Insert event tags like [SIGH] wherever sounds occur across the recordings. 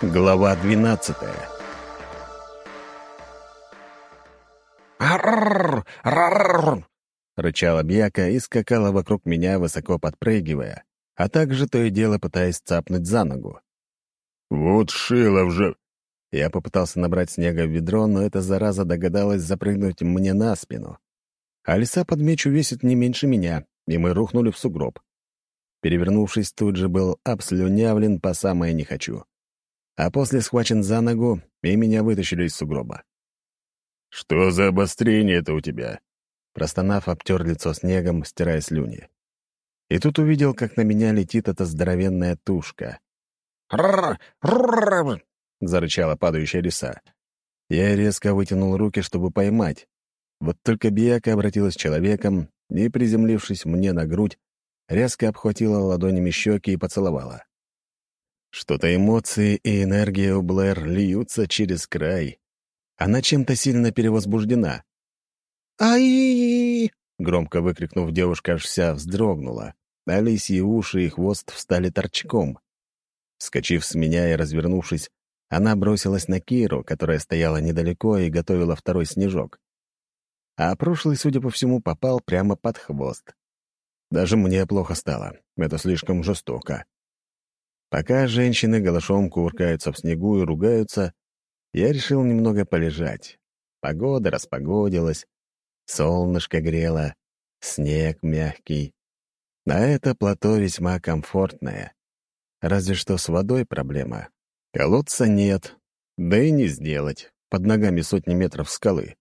Глава двенадцатая «Аррррр! Аррррр!» — рычала Бьяка и скакала вокруг меня, высоко подпрыгивая, а также то и дело пытаясь цапнуть за ногу. «Вот Шилов же!» Я попытался набрать снега в ведро, но эта зараза догадалась запрыгнуть мне на спину. А лиса под меч увесит не меньше меня, и мы рухнули в сугроб. Перевернувшись, тут же был обслюнявлен по самое не хочу. А после схвачен за ногу, и меня вытащили из сугроба. «Что за обострение это у тебя?» Простонав, обтер лицо снегом, стирая слюни. И тут увидел, как на меня летит эта здоровенная тушка. «Ррррр! — зарычала падающая лиса. Я резко вытянул руки, чтобы поймать. Вот только Бияка обратилась человеком и, приземлившись мне на грудь, резко обхватила ладонями щеки и поцеловала. Что-то эмоции и энергия у Блэр льются через край. Она чем-то сильно перевозбуждена. «Ай!» — громко выкрикнув, девушка аж вся вздрогнула, а лисьи уши и хвост встали торчком. Вскочив с меня и развернувшись, она бросилась на Киру, которая стояла недалеко и готовила второй снежок. А прошлый, судя по всему, попал прямо под хвост. Даже мне плохо стало. Это слишком жестоко. Пока женщины голышом кувыркаются в снегу и ругаются, я решил немного полежать. Погода распогодилась, солнышко грело, снег мягкий. А это плато весьма комфортное. Разве что с водой проблема. Колодца нет, да и не сделать. Под ногами сотни метров скалы.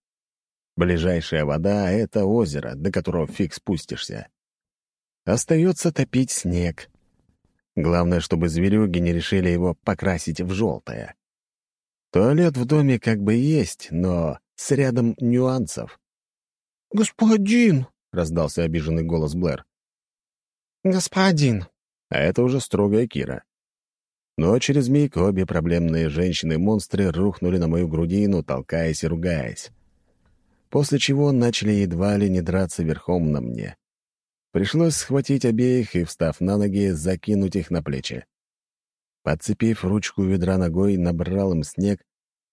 Ближайшая вода — это озеро, до которого фиг спустишься. Остается топить снег. Главное, чтобы зверюги не решили его покрасить в желтое. Туалет в доме как бы есть, но с рядом нюансов. «Господин!» — раздался обиженный голос Блэр. «Господин!» А это уже строгая Кира. Но через миг обе проблемные женщины-монстры рухнули на мою грудину, толкаясь и ругаясь. После чего начали едва ли не драться верхом на мне. Пришлось схватить обеих и, встав на ноги, закинуть их на плечи. Подцепив ручку ведра ногой, набрал им снег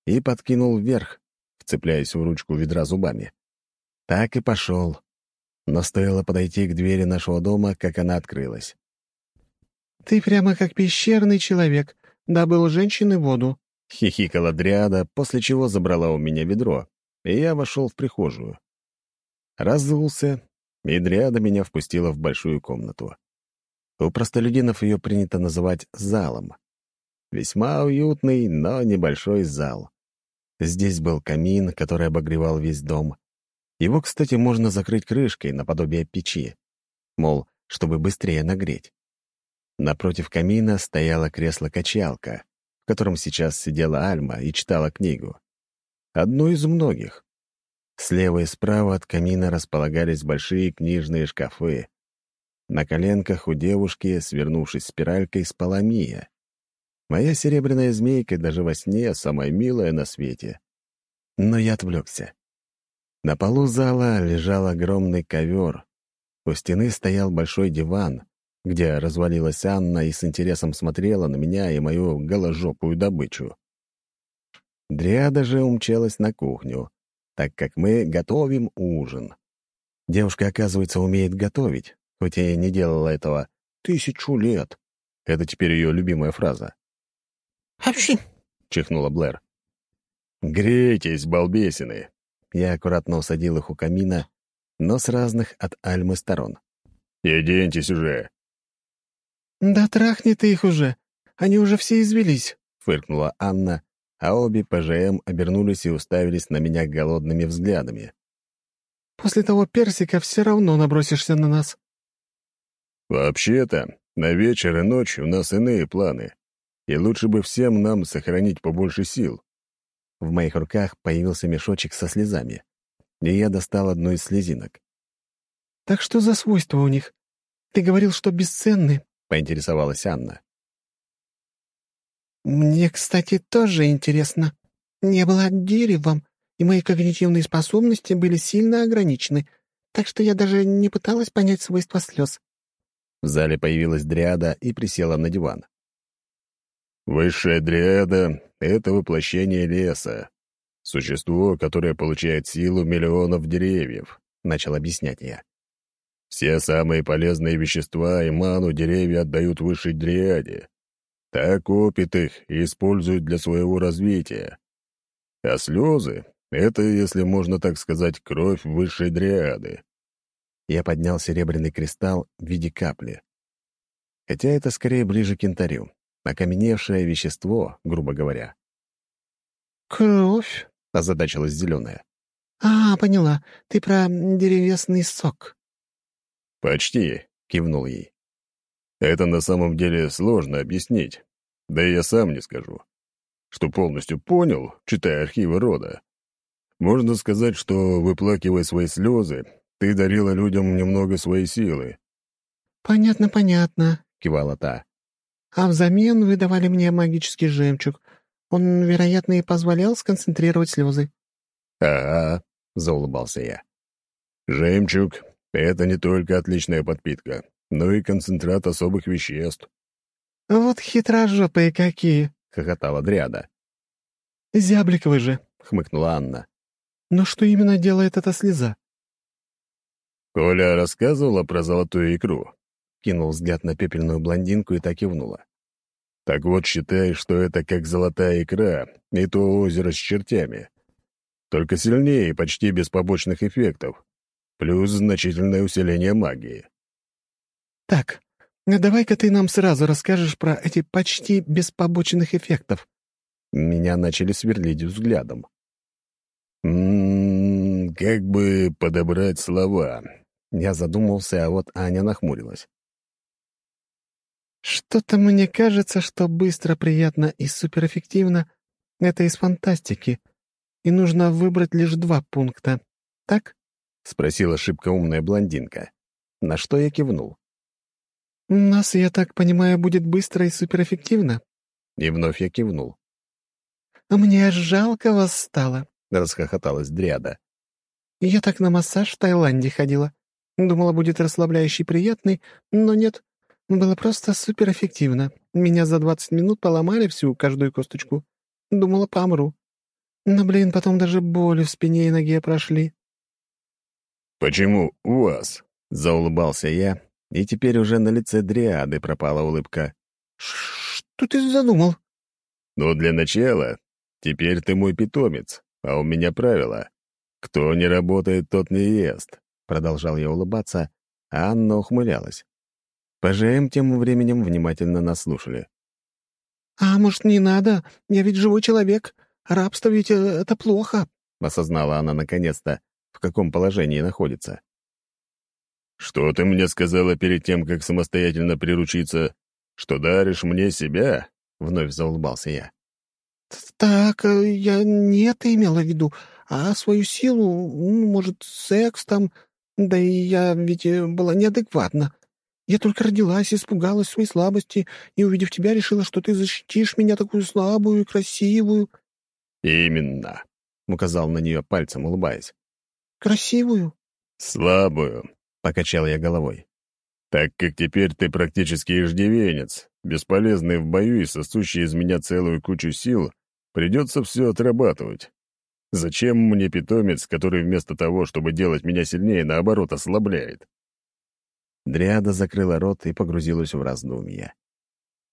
и подкинул вверх, вцепляясь в ручку ведра зубами. Так и пошел. Но стоило подойти к двери нашего дома, как она открылась. «Ты прямо как пещерный человек. Добыл женщины воду», — хихикала Дриада, после чего забрала у меня ведро, и я вошел в прихожую. Разулся, и Дриада меня впустила в большую комнату. У простолюдинов ее принято называть залом. Весьма уютный, но небольшой зал. Здесь был камин, который обогревал весь дом. Его, кстати, можно закрыть крышкой, наподобие печи. Мол, чтобы быстрее нагреть. Напротив камина стояло кресло-качалка, в котором сейчас сидела Альма и читала книгу. Одну из многих. Слева и справа от камина располагались большие книжные шкафы. На коленках у девушки, свернувшись спиралькой, спала Мия. Моя серебряная змейка даже во сне самая милая на свете. Но я отвлекся. На полу зала лежал огромный ковер. У стены стоял большой диван, где развалилась Анна и с интересом смотрела на меня и мою голожопую добычу. Дриада же умчалась на кухню, так как мы готовим ужин. Девушка, оказывается, умеет готовить, хоть и не делала этого тысячу лет. Это теперь ее любимая фраза. «Апши!» — чихнула Блэр. «Грейтесь, балбесины!» Я аккуратно усадил их у камина, но с разных от Альмы сторон. «И оденьтесь уже!» «Да трахни ты их уже! Они уже все извелись!» — фыркнула Анна, а обе ПЖМ обернулись и уставились на меня голодными взглядами. «После того персика все равно набросишься на нас». «Вообще-то, на вечер и ночь у нас иные планы, и лучше бы всем нам сохранить побольше сил». В моих руках появился мешочек со слезами, и я достал одну из слезинок. «Так что за свойства у них? Ты говорил, что бесценны, — поинтересовалась Анна. «Мне, кстати, тоже интересно. Не было деревом, и мои когнитивные способности были сильно ограничены, так что я даже не пыталась понять свойства слез». В зале появилась дриада и присела на диван. Высшая дриада — это воплощение леса. Существо, которое получает силу миллионов деревьев, — начал объяснять я. Все самые полезные вещества и ману деревья отдают высшей дриаде. Так опит их и используют для своего развития. А слезы — это, если можно так сказать, кровь высшей дриады. Я поднял серебряный кристалл в виде капли. Хотя это скорее ближе к янтарю. Окаменевшее вещество, грубо говоря. «Кровь?» — озадачилась зеленая. «А, поняла. Ты про деревесный сок». «Почти», — кивнул ей. «Это на самом деле сложно объяснить. Да и я сам не скажу. Что полностью понял, читая архивы рода. Можно сказать, что, выплакивая свои слезы, ты дарила людям немного своей силы». «Понятно, понятно», — кивала та. «А взамен вы давали мне магический жемчуг. Он, вероятно, и позволял сконцентрировать слезы». «Ага», — заулыбался я. «Жемчуг — это не только отличная подпитка, но и концентрат особых веществ». «Вот хитрожопые какие!» — хохотала Дриада. «Зябликовы же!» — хмыкнула Анна. «Но что именно делает эта слеза?» «Коля рассказывала про золотую икру?» Кинул взгляд на пепельную блондинку и так кивнула. «Так вот, считай, что это как золотая икра и то озеро с чертями. Только сильнее и почти без побочных эффектов. Плюс значительное усиление магии». «Так, а давай-ка ты нам сразу расскажешь про эти почти без побочных эффектов». Меня начали сверлить взглядом. «М-м, как бы подобрать слова?» Я задумался, а вот Аня нахмурилась. «Что-то мне кажется, что быстро, приятно и суперэффективно — это из фантастики, и нужно выбрать лишь два пункта. Так?» — спросила шибко умная блондинка, на что я кивнул. «У нас, я так понимаю, будет быстро и суперэффективно?» И вновь я кивнул. «Мне жалко вас стало», — расхохоталась Дриада. «Я так на массаж в Таиланде ходила. Думала, будет расслабляющий приятный, но нет. Было просто суперэффективно. Меня за двадцать минут поломали всю, каждую косточку. Думала, помру. Но, блин, потом даже боли в спине и ноге прошли». «Почему у вас?» — заулыбался я, и теперь уже на лице Дриады пропала улыбка. «Что ты задумал?» «Ну, для начала, теперь ты мой питомец, а у меня правило. Кто не работает, тот не ест», — продолжал я улыбаться, а Анна ухмылялась. ПЖМ тем временем внимательно нас слушали. «А может, не надо? Я ведь живой человек. Рабство ведь э, это плохо», — осознала она наконец-то, в каком положении находится. «Что ты мне сказала перед тем, как самостоятельно приручиться? Что даришь мне себя?» — вновь заулыбался я. «Так, э, я не это имела в виду, а свою силу, ну, может, секс там, да и я ведь э, была неадекватна. Я только родилась, испугалась своей слабости и, увидев тебя, решила, что ты защитишь меня такую слабую и красивую». «Именно», — указал на нее пальцем, улыбаясь. «Красивую?» «Слабую», — покачал я головой. «Так как теперь ты практически иждивенец, бесполезный в бою и сосущий из меня целую кучу сил, придется все отрабатывать. Зачем мне питомец, который вместо того, чтобы делать меня сильнее, наоборот, ослабляет?» Дриада закрыла рот и погрузилась в раздумья.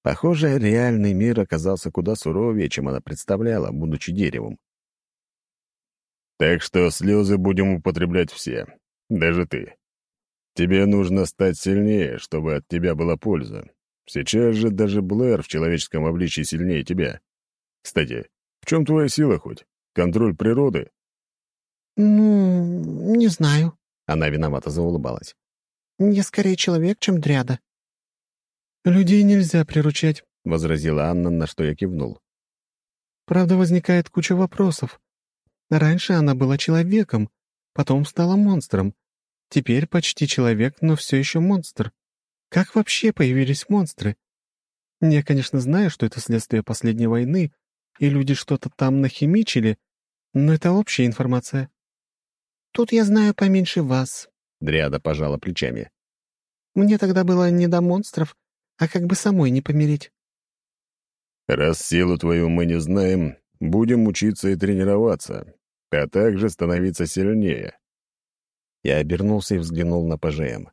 Похоже, реальный мир оказался куда суровее, чем она представляла, будучи деревом. «Так что слезы будем употреблять все, даже ты. Тебе нужно стать сильнее, чтобы от тебя была польза. Сейчас же даже Блэр в человеческом обличии сильнее тебя. Кстати, в чем твоя сила хоть? Контроль природы?» «Ну, не знаю», — она виновато заулыбалась. Я скорее человек, чем дряда». «Людей нельзя приручать», — возразила Анна, на что я кивнул. «Правда, возникает куча вопросов. Раньше она была человеком, потом стала монстром. Теперь почти человек, но все еще монстр. Как вообще появились монстры? Я, конечно, знаю, что это следствие последней войны, и люди что-то там нахимичили, но это общая информация». «Тут я знаю поменьше вас», Дриада пожала плечами. «Мне тогда было не до монстров, а как бы самой не помереть». Раз силу твою мы не знаем, будем учиться и тренироваться, а также становиться сильнее. Я обернулся и взглянул на ПЖМ.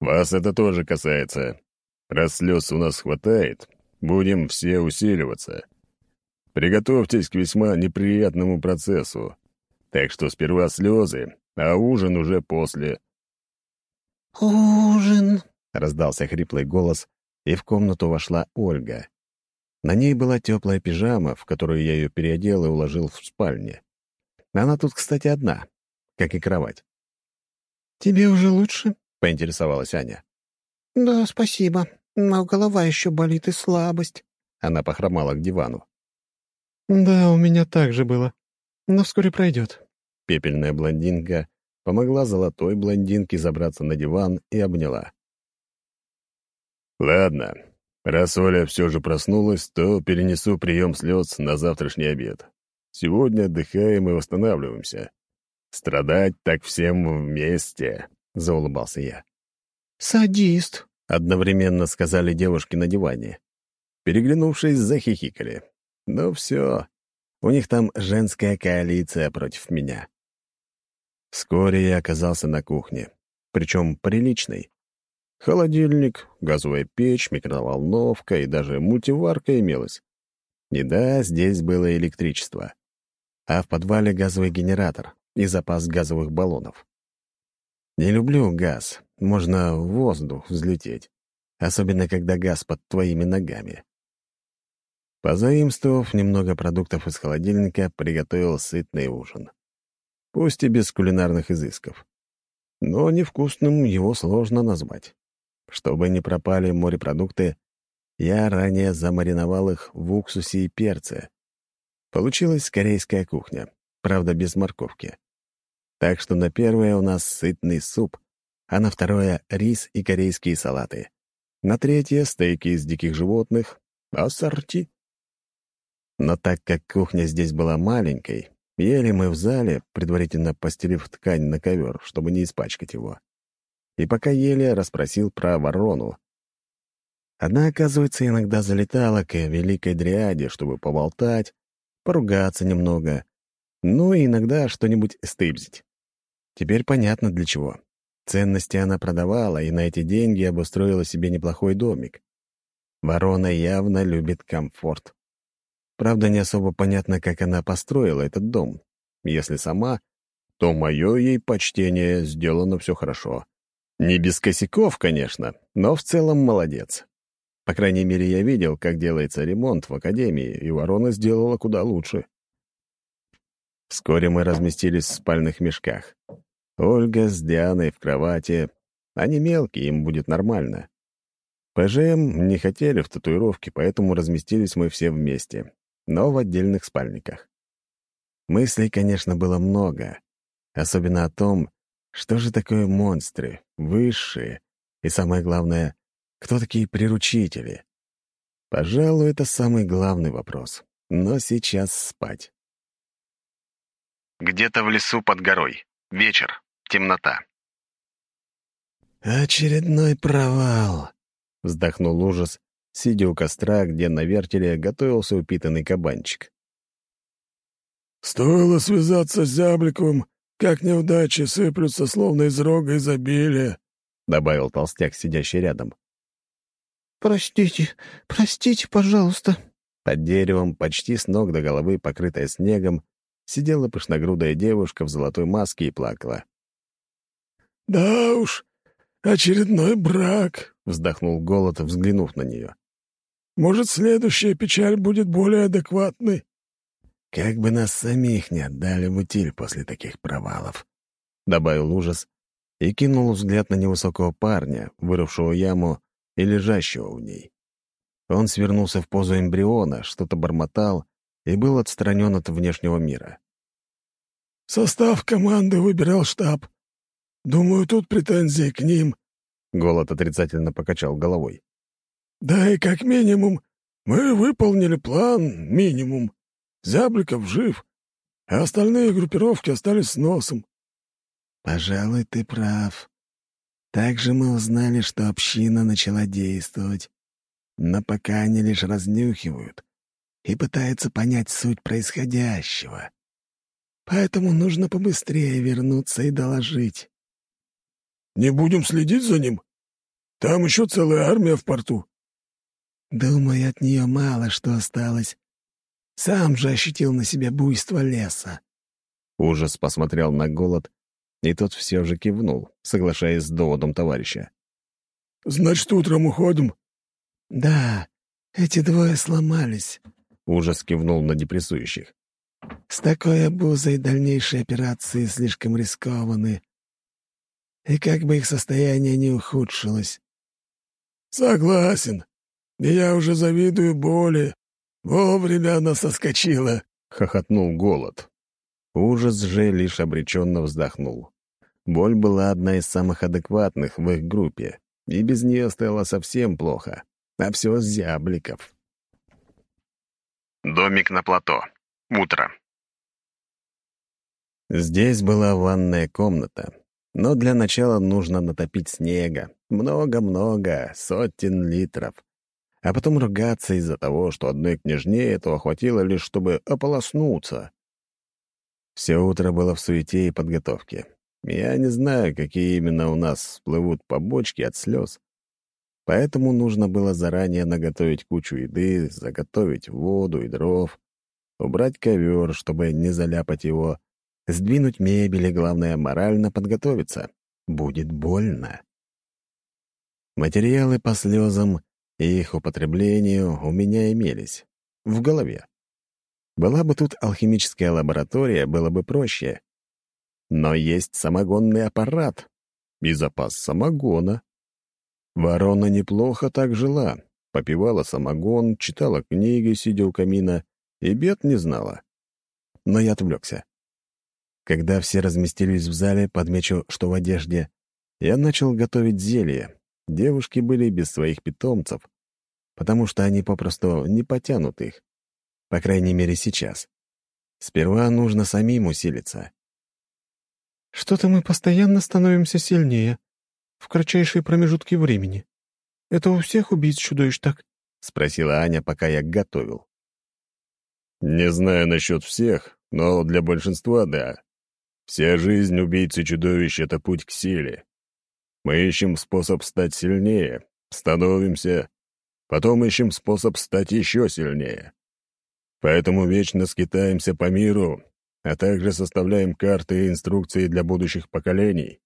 Вас это тоже касается. Раз слез у нас хватает, будем все усиливаться. Приготовьтесь к весьма неприятному процессу. Так что сперва слезы, а ужин уже после. «Ужин!» — раздался хриплый голос, и в комнату вошла Ольга. На ней была теплая пижама, в которую я ее переодел и уложил в спальне. Она тут, кстати, одна, как и кровать. «Тебе уже лучше?» — поинтересовалась Аня. «Да, спасибо, но голова еще болит и слабость». Она похромала к дивану. «Да, у меня так же было, но вскоре пройдет». Пепельная блондинка помогла золотой блондинке забраться на диван и обняла. «Ладно, раз Оля все же проснулась, то перенесу прием слез на завтрашний обед. Сегодня отдыхаем и восстанавливаемся. Страдать так всем вместе», — заулыбался я. «Садист», — одновременно сказали девушки на диване. Переглянувшись, захихикали. «Ну все, у них там женская коалиция против меня». Вскоре я оказался на кухне, причем приличной. Холодильник, газовая печь, микроволновка и даже мультиварка имелась. И да, здесь было электричество. А в подвале газовый генератор и запас газовых баллонов. Не люблю газ, можно в воздух взлететь, особенно когда газ под твоими ногами. Позаимствовав немного продуктов из холодильника, приготовил сытный ужин пусть и без кулинарных изысков. Но невкусным его сложно назвать. Чтобы не пропали морепродукты, я ранее замариновал их в уксусе и перце. Получилась корейская кухня, правда, без морковки. Так что на первое у нас сытный суп, а на второе — рис и корейские салаты. На третье — стейки из диких животных, ассорти. Но так как кухня здесь была маленькой, Ели мы в зале, предварительно постелив ткань на ковер, чтобы не испачкать его. И пока ели, расспросил про ворону. Она, оказывается, иногда залетала к Великой Дриаде, чтобы поболтать, поругаться немного, ну и иногда что-нибудь стыбзить. Теперь понятно для чего. Ценности она продавала, и на эти деньги обустроила себе неплохой домик. Ворона явно любит комфорт. Правда, не особо понятно, как она построила этот дом. Если сама, то мое ей почтение сделано все хорошо. Не без косяков, конечно, но в целом молодец. По крайней мере, я видел, как делается ремонт в академии, и ворона сделала куда лучше. Вскоре мы разместились в спальных мешках. Ольга с Дианой в кровати. Они мелкие, им будет нормально. ПЖМ не хотели в татуировке, поэтому разместились мы все вместе но в отдельных спальниках. Мыслей, конечно, было много, особенно о том, что же такое монстры, высшие, и самое главное, кто такие приручители. Пожалуй, это самый главный вопрос. Но сейчас спать. Где-то в лесу под горой. Вечер. Темнота. «Очередной провал», — вздохнул ужас, сидя у костра, где на вертеле готовился упитанный кабанчик. «Стоило связаться с Зябликовым, как неудачи сыплются, словно из рога изобилия», — добавил толстяк, сидящий рядом. «Простите, простите, пожалуйста». Под деревом, почти с ног до головы, покрытая снегом, сидела пышногрудая девушка в золотой маске и плакала. «Да уж, очередной брак», — вздохнул Голод, взглянув на нее. Может, следующая печаль будет более адекватной?» «Как бы нас самих не отдали в утиль после таких провалов», — добавил ужас и кинул взгляд на невысокого парня, вырывшего яму и лежащего в ней. Он свернулся в позу эмбриона, что-то бормотал и был отстранен от внешнего мира. «Состав команды выбирал штаб. Думаю, тут претензии к ним», — Голод отрицательно покачал головой. Да и как минимум мы выполнили план, минимум. Зябликов жив, а остальные группировки остались с носом. Пожалуй, ты прав. Также мы узнали, что община начала действовать. Но пока они лишь разнюхивают, и пытается понять суть происходящего. Поэтому нужно побыстрее вернуться и доложить. «Не будем следить за ним? Там еще целая армия в порту». «Думаю, от нее мало что осталось. Сам же ощутил на себе буйство леса». Ужас посмотрел на голод, и тот все же кивнул, соглашаясь с доводом товарища. «Значит, утром уходим?» «Да, эти двое сломались», — ужас кивнул на депрессующих. «С такой обузой дальнейшие операции слишком рискованы, и как бы их состояние не ухудшилось». «Согласен. я уже завидую боли. Вовремя она соскочила», — хохотнул голод. Ужас же лишь обреченно вздохнул. Боль была одна из самых адекватных в их группе, и без нее стало совсем плохо. А все с зябликов. Домик на плато. Утро. Здесь была ванная комната, но для начала нужно натопить снега. Много-много, сотен литров. А потом ругаться из-за того, что одной княжне этого хватило лишь, чтобы ополоснуться. Все утро было в суете и подготовке. Я не знаю, какие именно у нас всплывут побочки от слез. Поэтому нужно было заранее наготовить кучу еды, заготовить воду и дров, убрать ковер, чтобы не заляпать его, сдвинуть мебель и, главное, морально подготовиться. Будет больно. Материалы по слезам и их употреблению у меня имелись. В голове. Была бы тут алхимическая лаборатория, было бы проще. Но есть самогонный аппарат и запас самогона. Ворона неплохо так жила, попивала самогон, читала книги, сидя у камина, и бед не знала. Но я отвлекся. Когда все разместились в зале, подмечу, что в одежде, я начал готовить зелье. Девушки были без своих питомцев, потому что они попросту не потянут их. По крайней мере, сейчас. Сперва нужно самим усилиться. «Что-то мы постоянно становимся сильнее, в кратчайшие промежутки времени. Это у всех убийц чудовищ так?» — спросила Аня, пока я готовил. «Не знаю насчет всех, но для большинства — да. Вся жизнь убийцы чудовищ — это путь к силе. Мы ищем способ стать сильнее, становимся, потом ищем способ стать еще сильнее. Поэтому вечно скитаемся по миру, а также составляем карты и инструкции для будущих поколений.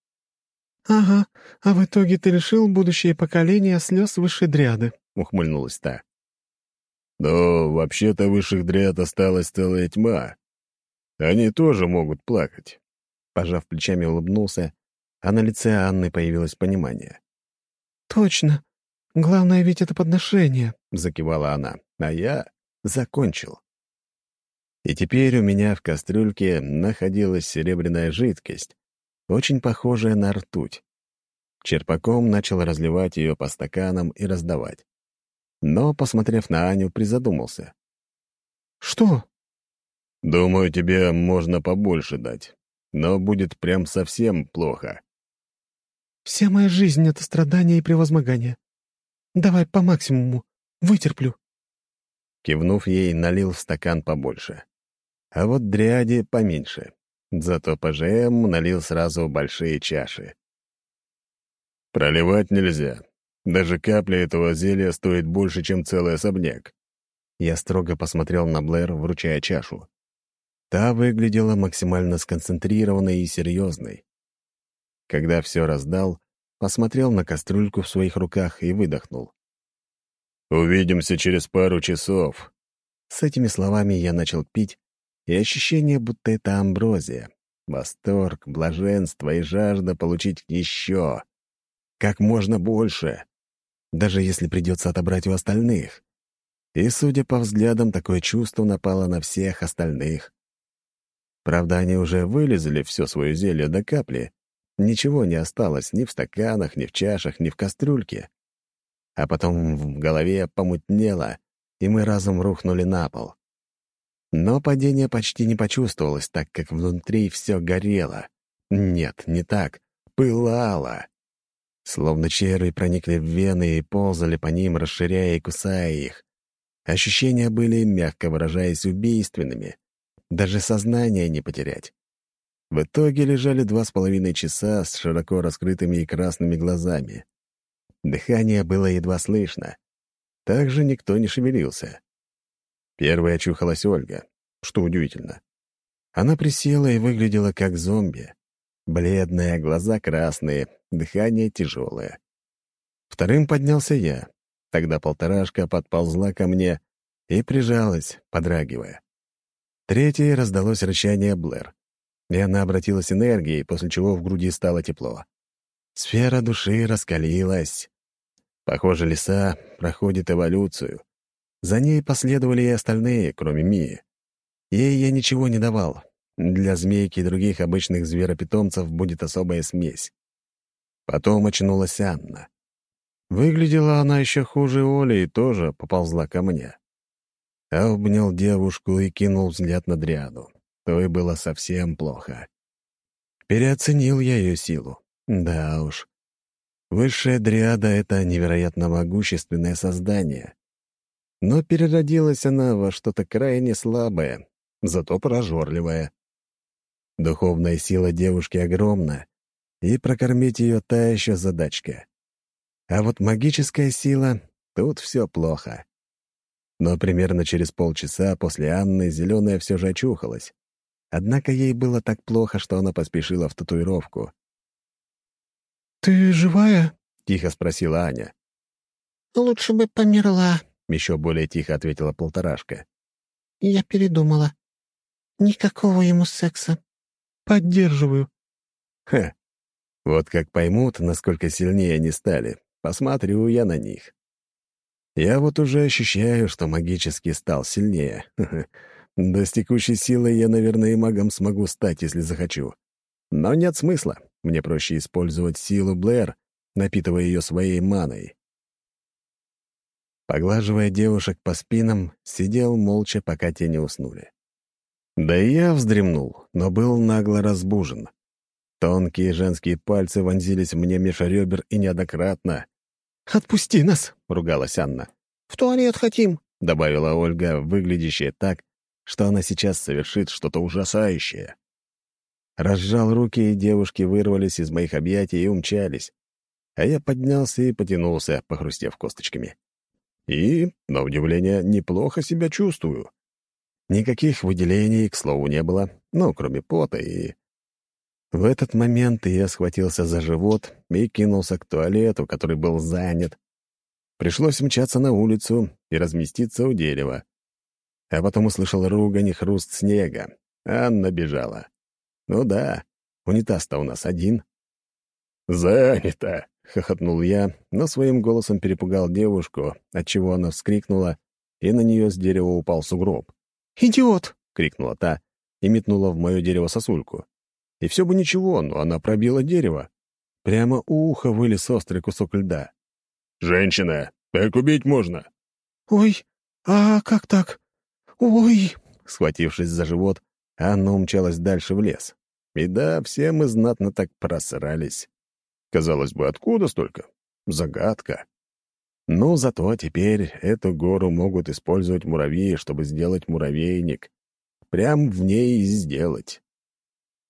«Ага, а в итоге ты решил будущее поколение слез высшей дряды», — ухмыльнулась та. «Но вообще-то высших дряд осталась целая тьма. Они тоже могут плакать». Пожав плечами, улыбнулся, а на лице Анны появилось понимание. «Точно. Главное ведь это подношение», — закивала она, а я закончил. И теперь у меня в кастрюльке находилась серебряная жидкость, очень похожая на ртуть. Черпаком начал разливать ее по стаканам и раздавать. Но, посмотрев на Аню, призадумался. «Что?» «Думаю, тебе можно побольше дать, но будет прям совсем плохо». «Вся моя жизнь — это страдания и превозмогание. Давай по максимуму, вытерплю». Кивнув ей, налил в стакан побольше. А вот дряди поменьше. Зато ПЖМ налил сразу большие чаши. Проливать нельзя. Даже капля этого зелья стоит больше, чем целый особняк. Я строго посмотрел на Блэр, вручая чашу. Та выглядела максимально сконцентрированной и серьезной. Когда все раздал, посмотрел на кастрюльку в своих руках и выдохнул. «Увидимся через пару часов». С этими словами я начал пить, и ощущение, будто это амброзия. Восторг, блаженство и жажда получить еще. Как можно больше. Даже если придется отобрать у остальных. И, судя по взглядам, такое чувство напало на всех остальных. Правда, они уже вылезали все свое зелье до капли. Ничего не осталось ни в стаканах, ни в чашах, ни в кастрюльке. А потом в голове помутнело, и мы разом рухнули на пол. Но падение почти не почувствовалось, так как внутри все горело. Нет, не так. Пылало. Словно черви проникли в вены и ползали по ним, расширяя и кусая их. Ощущения были, мягко выражаясь, убийственными. Даже сознание не потерять. В итоге лежали два с половиной часа с широко раскрытыми и красными глазами. Дыхание было едва слышно. Также никто не шевелился. Первой очухалась Ольга, что удивительно. Она присела и выглядела как зомби. Бледная, глаза красные, дыхание тяжелое. Вторым поднялся я. Тогда полторашка подползла ко мне и прижалась, подрагивая. Третьей раздалось рычание Блэр и она обратилась энергией, после чего в груди стало тепло. Сфера души раскалилась. Похоже, лиса проходит эволюцию. За ней последовали и остальные, кроме Мии. Ей я ничего не давал. Для змейки и других обычных зверопитомцев будет особая смесь. Потом очнулась Анна. Выглядела она еще хуже Оли и тоже поползла ко мне. Обнял девушку и кинул взгляд на Дриаду то и было совсем плохо. Переоценил я ее силу. Да уж. Высшая дриада — это невероятно могущественное создание. Но переродилась она во что-то крайне слабое, зато прожорливое. Духовная сила девушки огромна, и прокормить ее та еще задачка. А вот магическая сила — тут все плохо. Но примерно через полчаса после Анны зеленая все же очухалась. Однако ей было так плохо, что она поспешила в татуировку. «Ты живая?» — тихо спросила Аня. «Лучше бы померла», — еще более тихо ответила полторашка. «Я передумала. Никакого ему секса. Поддерживаю». «Ха! Вот как поймут, насколько сильнее они стали, посмотрю я на них. Я вот уже ощущаю, что магически стал сильнее. Да с текущей силой я, наверное, и магом смогу стать, если захочу. Но нет смысла. Мне проще использовать силу Блэр, напитывая ее своей маной. Поглаживая девушек по спинам, сидел молча, пока те не уснули. Да и я вздремнул, но был нагло разбужен. Тонкие женские пальцы вонзились мне меж ребер и неоднократно. «Отпусти нас!» — ругалась Анна. «В туалет хотим!» — добавила Ольга, выглядящая так, что она сейчас совершит что-то ужасающее. Разжал руки, и девушки вырвались из моих объятий и умчались. А я поднялся и потянулся, похрустев косточками. И, на удивление, неплохо себя чувствую. Никаких выделений, к слову, не было, ну, кроме пота и... В этот момент я схватился за живот и кинулся к туалету, который был занят. Пришлось мчаться на улицу и разместиться у дерева а потом услышал ругань и хруст снега. Анна бежала. «Ну да, унитаз-то у нас один». «Занято!» — хохотнул я, но своим голосом перепугал девушку, отчего она вскрикнула, и на нее с дерева упал сугроб. «Идиот!» — крикнула та и метнула в мое дерево сосульку. И все бы ничего, но она пробила дерево. Прямо у уха вылез острый кусок льда. «Женщина, так убить можно!» «Ой, а как так?» «Ой!» — схватившись за живот, Анна умчалась дальше в лес. И да, все мы знатно так просрались. Казалось бы, откуда столько? Загадка. Но зато теперь эту гору могут использовать муравьи, чтобы сделать муравейник. Прям в ней и сделать.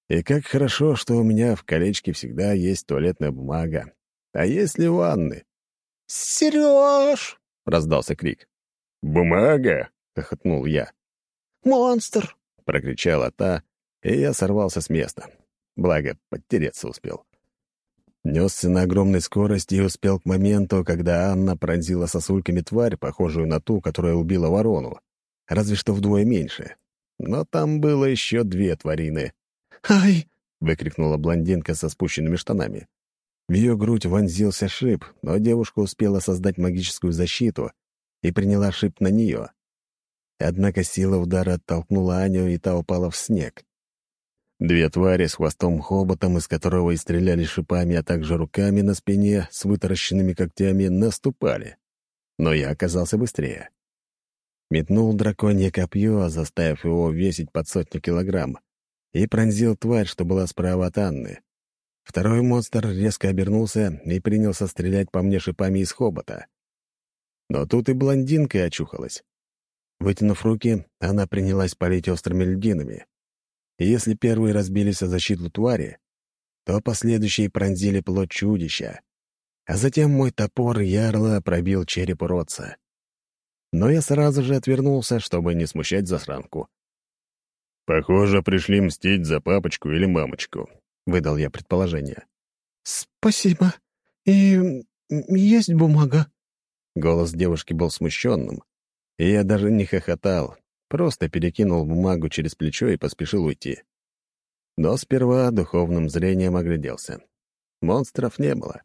И как хорошо, что у меня в колечке всегда есть туалетная бумага. А если у Анны? «Сереж!» — раздался крик. «Бумага!» — хохотнул я. «Монстр!» — прокричала та, и я сорвался с места. Благо, подтереться успел. Несся на огромной скорости и успел к моменту, когда Анна пронзила сосульками тварь, похожую на ту, которая убила ворону. Разве что вдвое меньше. Но там было еще две тварины. «Ай!» — выкрикнула блондинка со спущенными штанами. В ее грудь вонзился шип, но девушка успела создать магическую защиту и приняла шип на нее. Однако сила удара оттолкнула Аню, и та упала в снег. Две твари с хвостом-хоботом, из которого и стреляли шипами, а также руками на спине с вытаращенными когтями, наступали. Но я оказался быстрее. Метнул драконье копье, заставив его весить под сотню килограмм, и пронзил тварь, что была справа от Анны. Второй монстр резко обернулся и принялся стрелять по мне шипами из хобота. Но тут и блондинка очухалась. Вытянув руки, она принялась палить острыми льдинами. И если первые разбились о защиту твари, то последующие пронзили плоть чудища. А затем мой топор ярло пробил череп уродца. Но я сразу же отвернулся, чтобы не смущать засранку. «Похоже, пришли мстить за папочку или мамочку», — выдал я предположение. «Спасибо. И есть бумага?» Голос девушки был смущенным, и я даже не хохотал, просто перекинул бумагу через плечо и поспешил уйти. Но сперва духовным зрением огляделся. Монстров не было.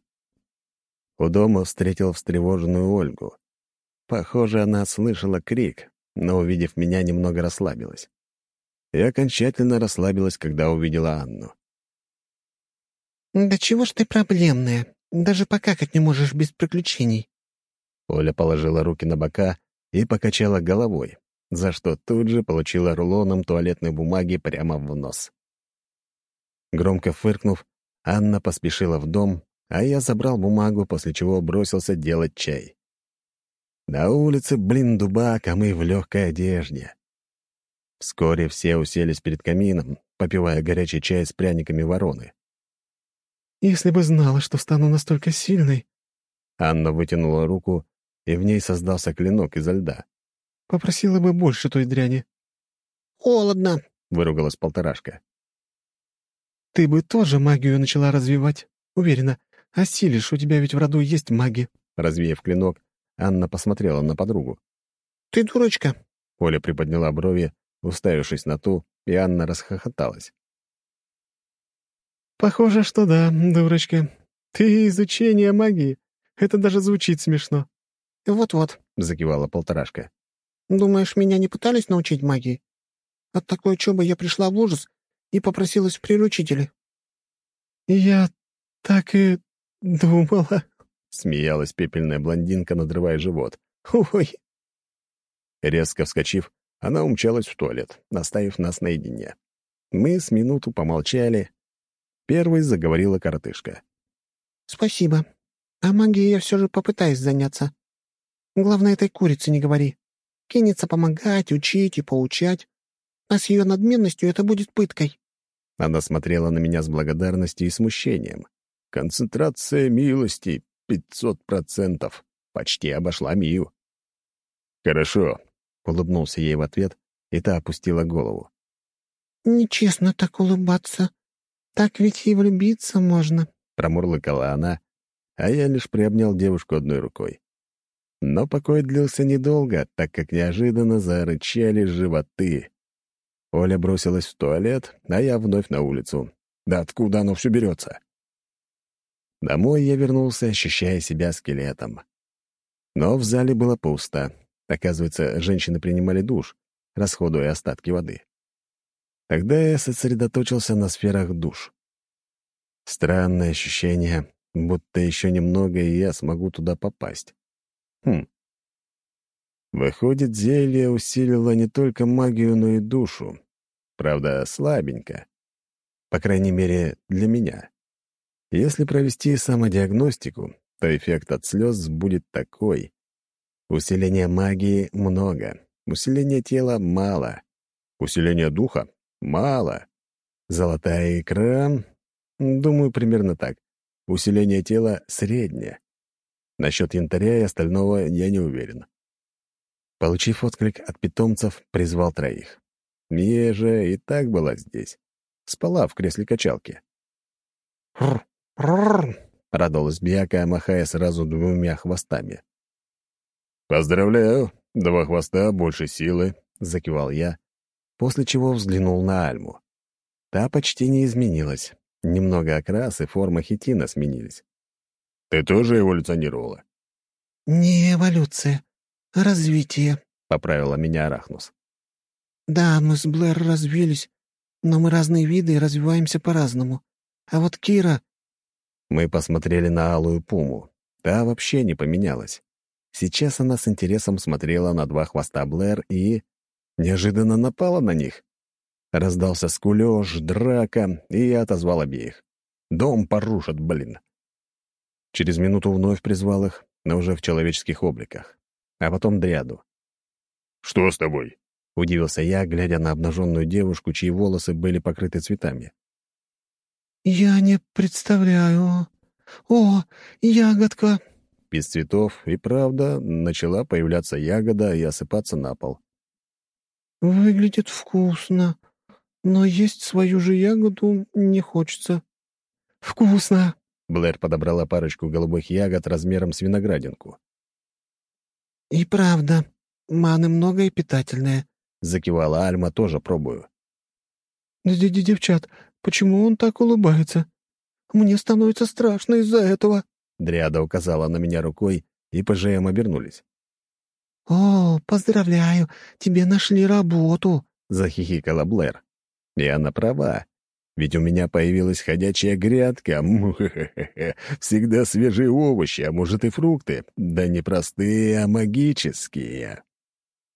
У дома встретил встревоженную Ольгу. Похоже, она слышала крик, но, увидев меня, немного расслабилась. И окончательно расслабилась, когда увидела Анну. «Да чего ж ты проблемная? Даже покакать не можешь без приключений». Оля положила руки на бока и покачала головой, за что тут же получила рулоном туалетной бумаги прямо в нос. Громко фыркнув, Анна поспешила в дом, а я забрал бумагу, после чего бросился делать чай. На улице, блин, дубак, а мы в легкой одежде. Вскоре все уселись перед камином, попивая горячий чай с пряниками вороны. «Если бы знала, что стану настолько сильной...» Анна вытянула руку, и в ней создался клинок изо льда. «Попросила бы больше той дряни». «Холодно», — выругалась полторашка. Ты бы тоже магию начала развивать. Уверена, осилишь, у тебя ведь в роду есть маги. Развеяв клинок, Анна посмотрела на подругу. «Ты дурочка». Оля приподняла брови, уставившись на ту, и Анна расхохоталась. «Похоже, что да, дурочка. Ты изучение магии. Это даже звучит смешно». «Вот-вот», — закивала полторашка. «Думаешь, меня не пытались научить магии? От такой учебы я пришла в ужас и попросилась в приручители». «Я так и думала», — смеялась пепельная блондинка, надрывая живот. «Ой!» Резко вскочив, она умчалась в туалет, оставив нас наедине. Мы с минуту помолчали. Первой заговорила коротышка. «Спасибо. А магией я все же попытаюсь заняться. Главное, этой курице не говори. Кинется помогать, учить и поучать. А с ее надменностью это будет пыткой». Она смотрела на меня с благодарностью и смущением. Концентрация милости — пятьсот процентов. Почти обошла Мию. «Хорошо», — улыбнулся ей в ответ, и та опустила голову. «Нечестно так улыбаться. Так ведь и влюбиться можно», — промурлыкала она, а я лишь приобнял девушку одной рукой. Но покой длился недолго, так как неожиданно зарычали животы. Оля бросилась в туалет, а я вновь на улицу. Да откуда оно все берется? Домой я вернулся, ощущая себя скелетом. Но в зале было пусто. Оказывается, женщины принимали душ, расходуя остатки воды. Тогда я сосредоточился на сферах душ. Странное ощущение, будто еще немного, и я смогу туда попасть. Хм, Выходит, зелье усилило не только магию, но и душу. Правда, слабенько. По крайней мере, для меня. Если провести самодиагностику, то эффект от слез будет такой. Усиления магии много, усиления тела мало, усиления духа мало. Золотая икра, думаю, примерно так. Усиление тела среднее. Насчет янтаря и остального я не уверен. Получив отклик от питомцев, призвал троих. Мия же и так была здесь. Спала в кресле качалки. Радовалась Бьяка, махая сразу двумя хвостами. «Поздравляю! Два хвоста, больше силы!» — закивал я, после чего взглянул на Альму. Та почти не изменилась. Немного окрас и форма хитина сменились. «Ты тоже эволюционировала?» «Не эволюция. «Развитие», — поправила меня Арахнус. «Да, мы с Блэр развились, но мы разные виды и развиваемся по-разному. А вот Кира...» Мы посмотрели на алую пуму. Та вообще не поменялась. Сейчас она с интересом смотрела на два хвоста Блэр и... неожиданно напала на них. Раздался скулёж, драка, и я отозвал обеих. Дом порушат, блин. Через минуту вновь призвал их, но уже в человеческих обликах а потом дряду. «Что с тобой?» — удивился я, глядя на обнаженную девушку, чьи волосы были покрыты цветами. «Я не представляю. О, ягодка!» Без цветов и правда начала появляться ягода и осыпаться на пол. «Выглядит вкусно, но есть свою же ягоду не хочется». «Вкусно!» — Блэр подобрала парочку голубых ягод размером с виноградинку. «И правда, маны много и питательные», — закивала Альма, тоже пробую. «Девчат, почему он так улыбается? Мне становится страшно из-за этого». Дриада указала на меня рукой, и ПЖМ обернулись. «О, поздравляю, тебе нашли работу», — захихикала Блэр. И она права. Ведь у меня появилась ходячая грядка. [LAUGHS] Всегда свежие овощи, а может и фрукты. Да не простые, а магические.